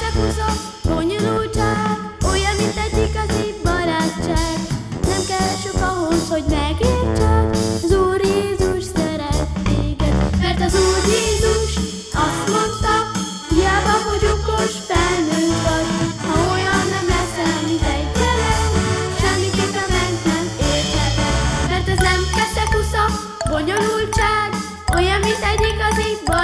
Ezek bonyolultság, olyan, mint egy igazi barátság. Nem kell sok ahhoz, hogy megértsed, az Úr Jézus szeret téged. Mert az Úr Jézus azt mondta, hiába, hogy okos felnőtt vagy, ha olyan nem leszel, mint egy gyerek, semmiképpen meg nem értheted. Mert ez nem keszekusza, bonyolultság, olyan, mint egy igazi barátság.